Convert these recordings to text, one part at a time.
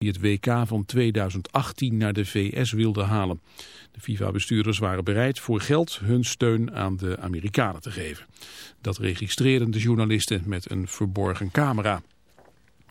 die het WK van 2018 naar de VS wilde halen. De FIFA-bestuurders waren bereid voor geld hun steun aan de Amerikanen te geven. Dat registreerden de journalisten met een verborgen camera.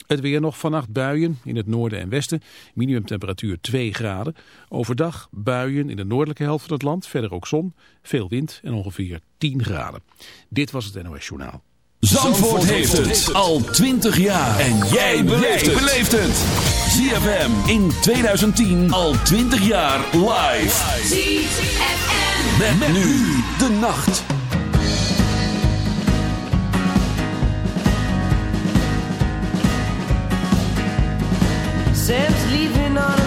Het weer nog vannacht buien in het noorden en westen. Minimumtemperatuur 2 graden. Overdag buien in de noordelijke helft van het land. Verder ook zon, veel wind en ongeveer 10 graden. Dit was het NOS Journaal. Zandvoort, heeft het al 20 jaar. En jij beleeft het. ZFM in 2010 al 20 jaar live. ZFM. Met, nu de nacht. Sam's leaving on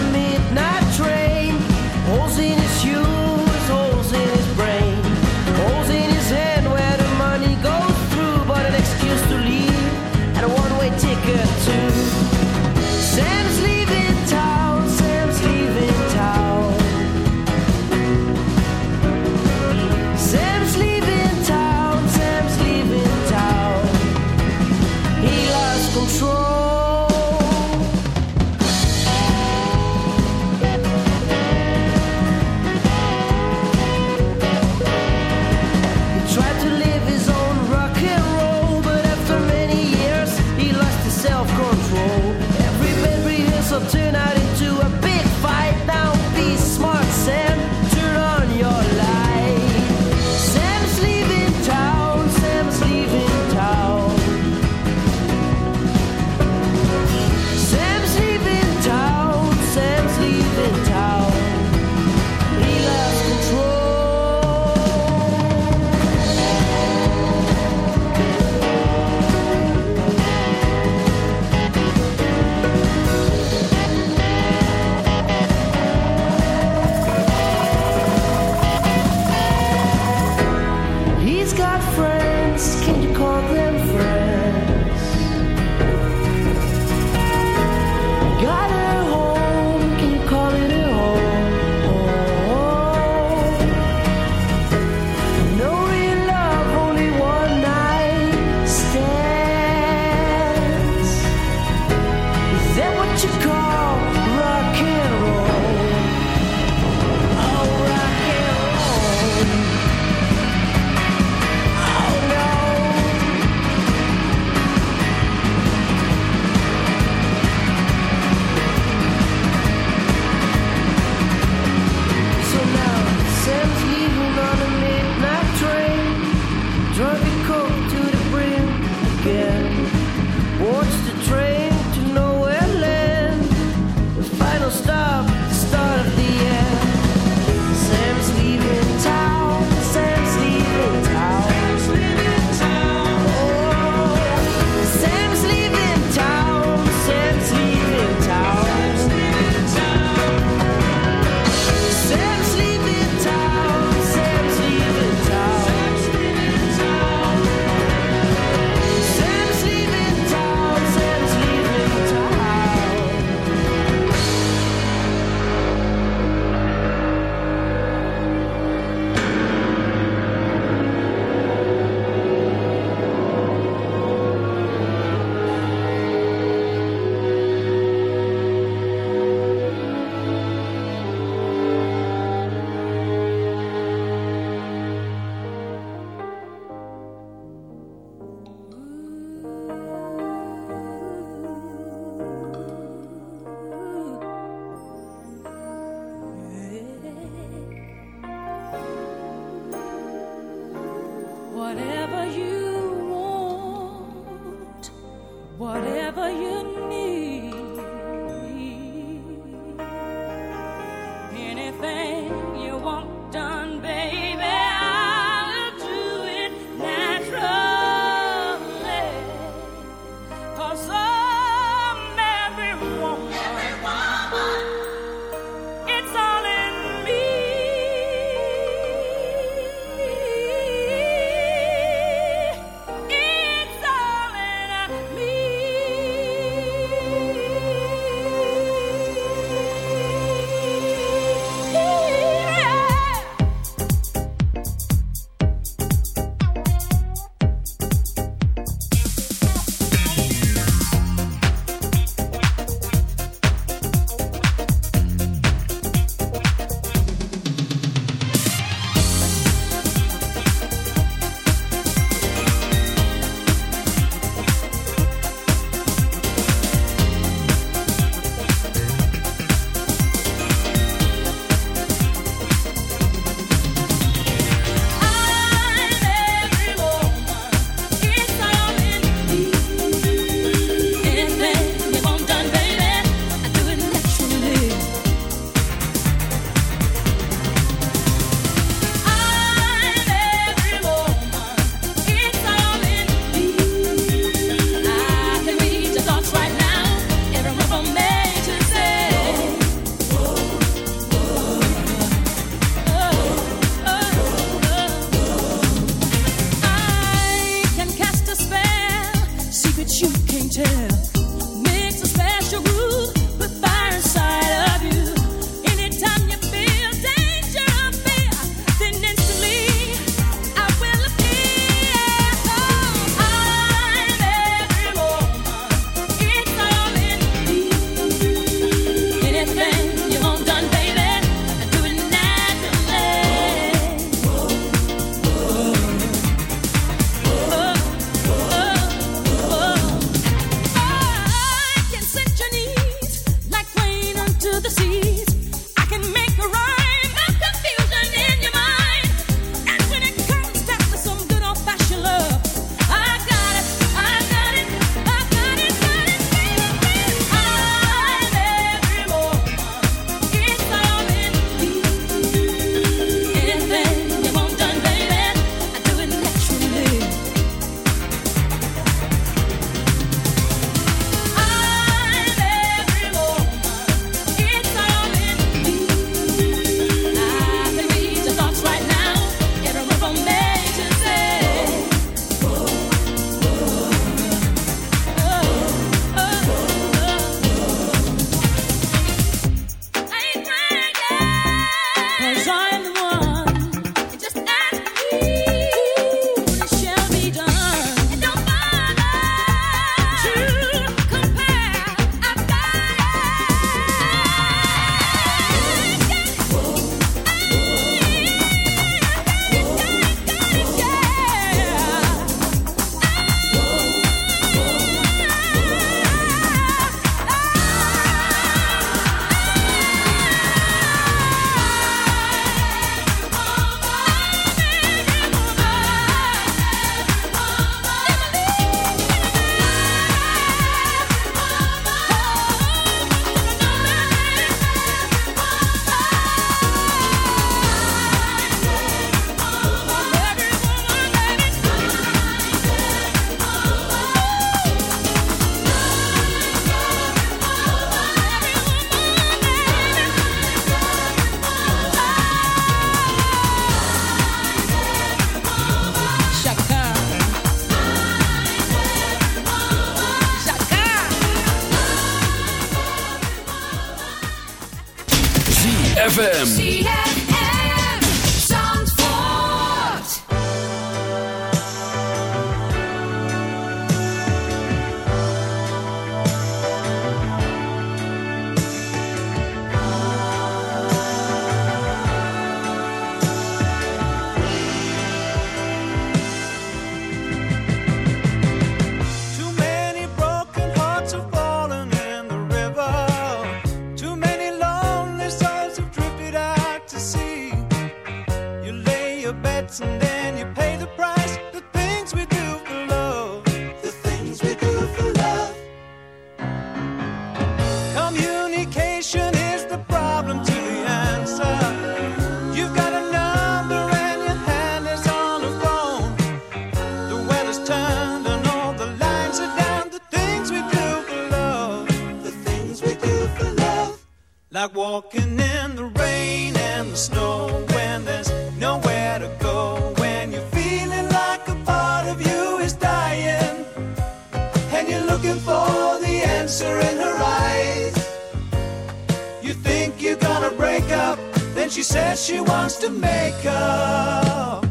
she wants to make up.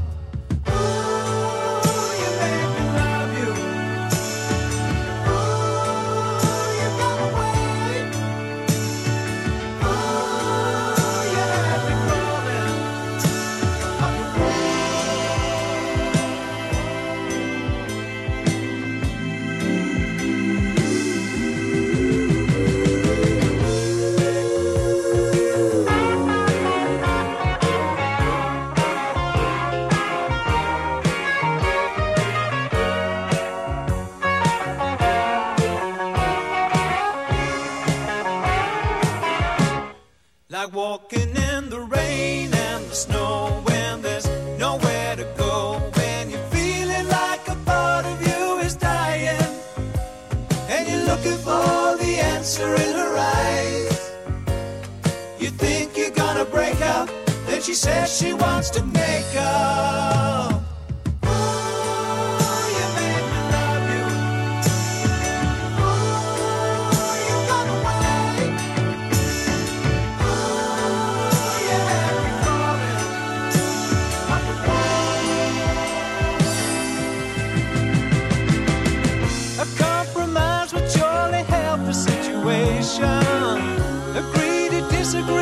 disagree.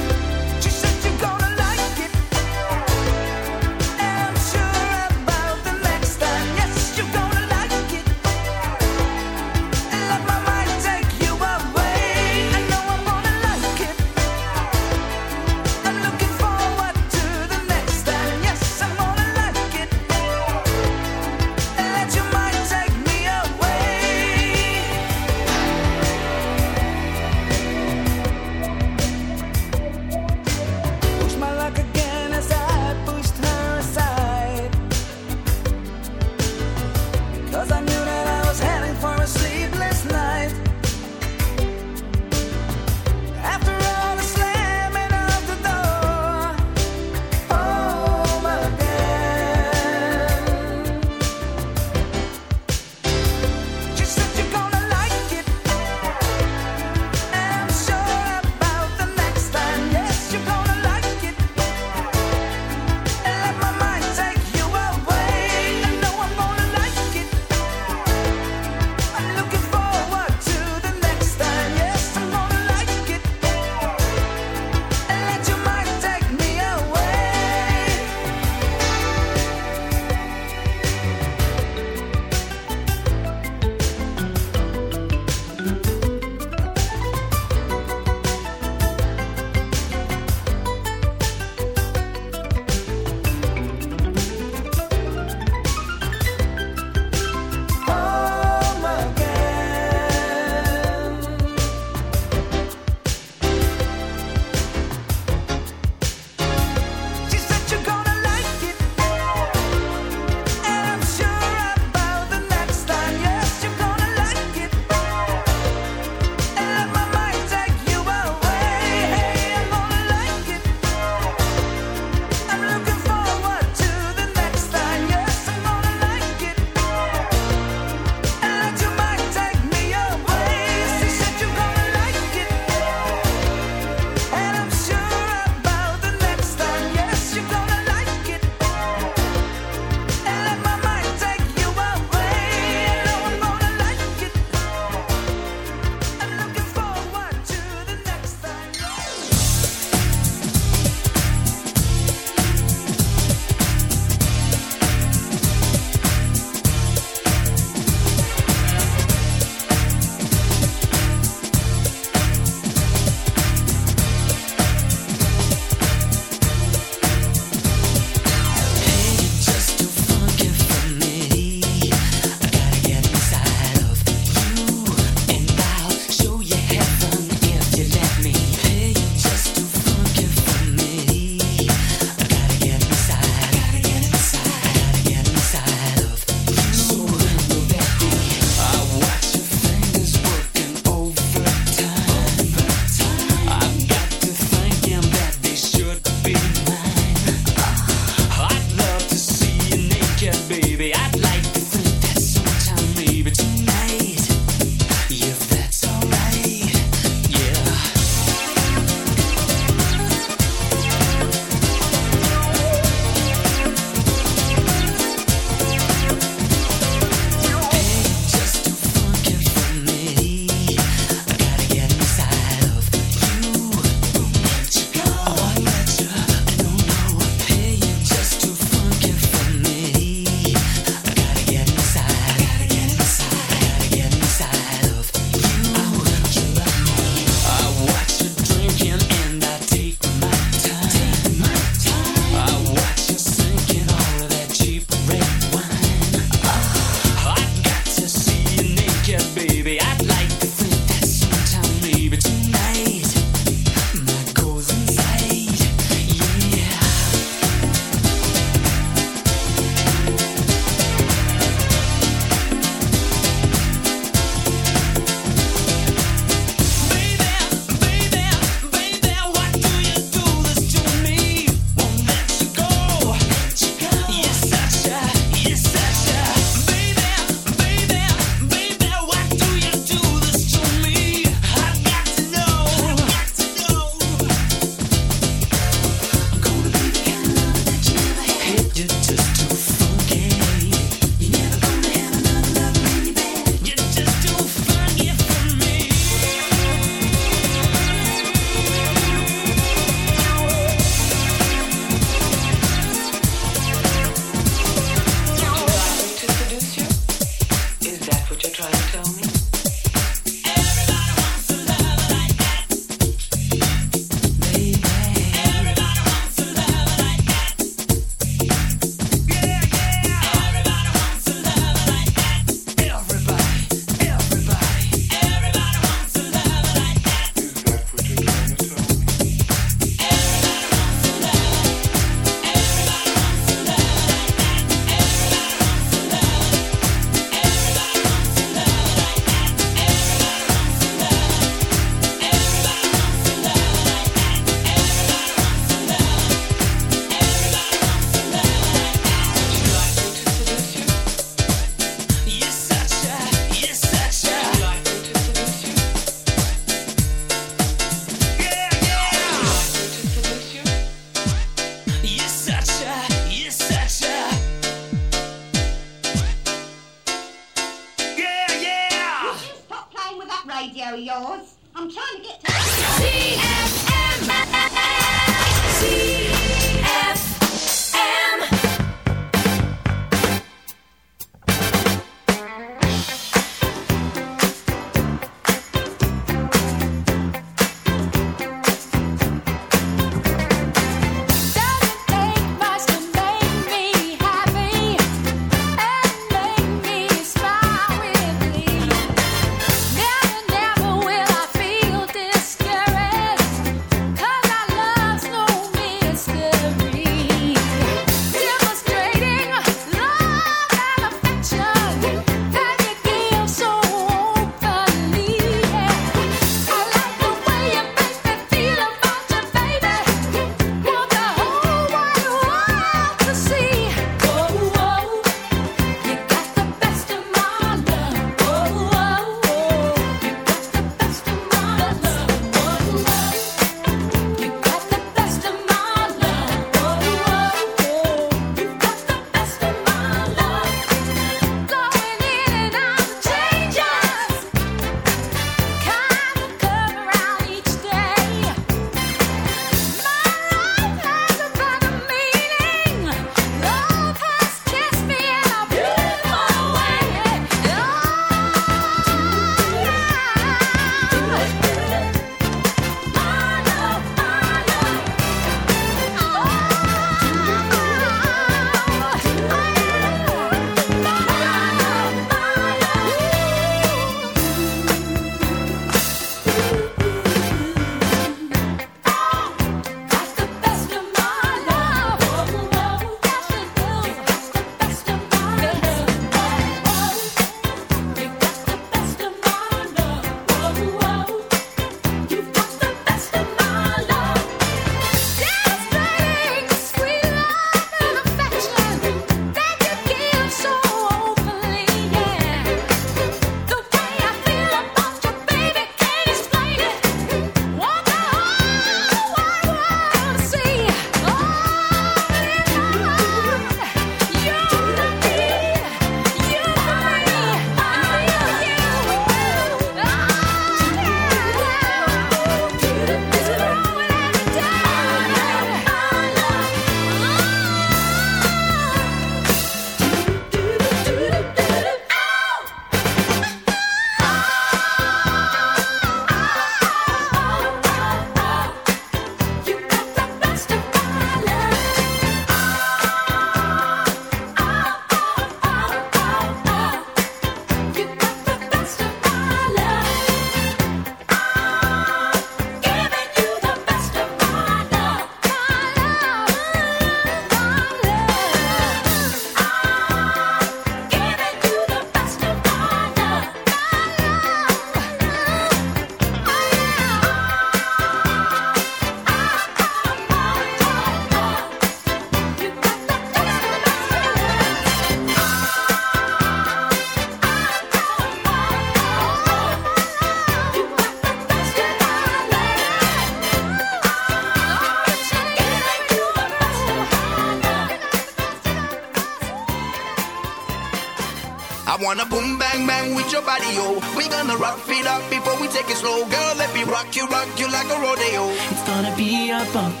funk.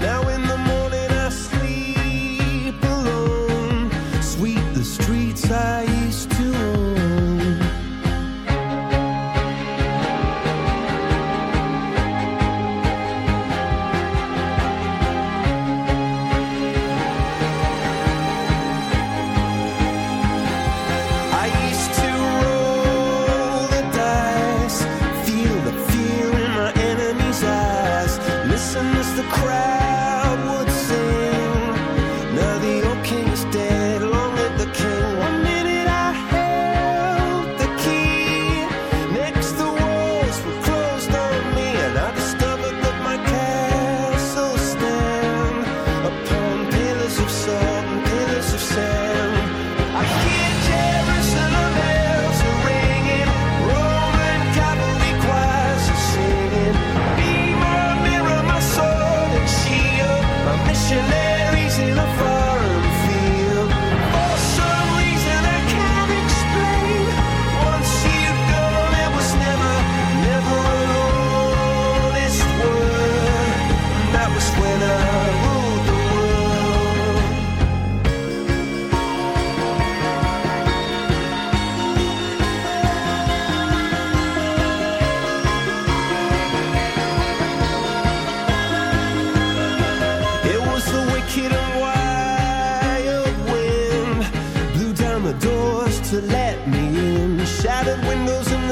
now we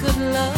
good love.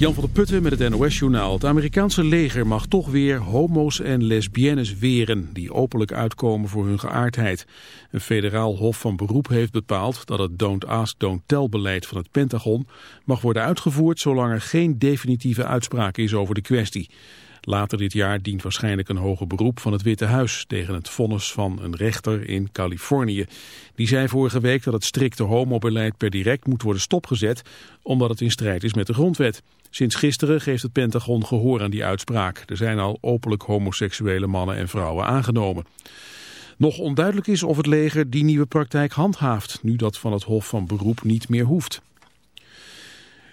Jan van der Putten met het NOS-journaal. Het Amerikaanse leger mag toch weer homo's en lesbiennes weren... die openlijk uitkomen voor hun geaardheid. Een federaal hof van beroep heeft bepaald dat het Don't Ask, Don't Tell-beleid van het Pentagon... mag worden uitgevoerd zolang er geen definitieve uitspraak is over de kwestie. Later dit jaar dient waarschijnlijk een hoger beroep van het Witte Huis... tegen het vonnis van een rechter in Californië. Die zei vorige week dat het strikte homobeleid per direct moet worden stopgezet... omdat het in strijd is met de grondwet. Sinds gisteren geeft het Pentagon gehoor aan die uitspraak. Er zijn al openlijk homoseksuele mannen en vrouwen aangenomen. Nog onduidelijk is of het leger die nieuwe praktijk handhaaft... nu dat van het Hof van Beroep niet meer hoeft.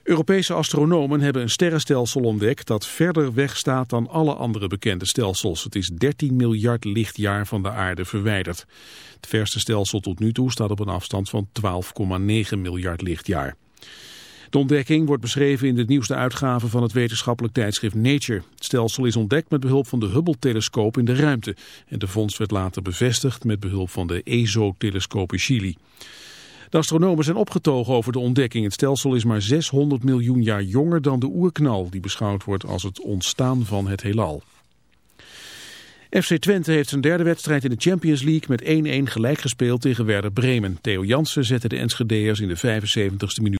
Europese astronomen hebben een sterrenstelsel ontdekt dat verder weg staat dan alle andere bekende stelsels. Het is 13 miljard lichtjaar van de aarde verwijderd. Het verste stelsel tot nu toe staat op een afstand van 12,9 miljard lichtjaar. De ontdekking wordt beschreven in de nieuwste uitgave van het wetenschappelijk tijdschrift Nature. Het stelsel is ontdekt met behulp van de Hubble-telescoop in de ruimte. En de vondst werd later bevestigd met behulp van de ESO-telescoop in Chili. De astronomen zijn opgetogen over de ontdekking. Het stelsel is maar 600 miljoen jaar jonger dan de oerknal, die beschouwd wordt als het ontstaan van het heelal. FC Twente heeft zijn derde wedstrijd in de Champions League met 1-1 gelijk gespeeld tegen Werder Bremen. Theo Jansen zette de Enschede'ers in de 75ste minuut.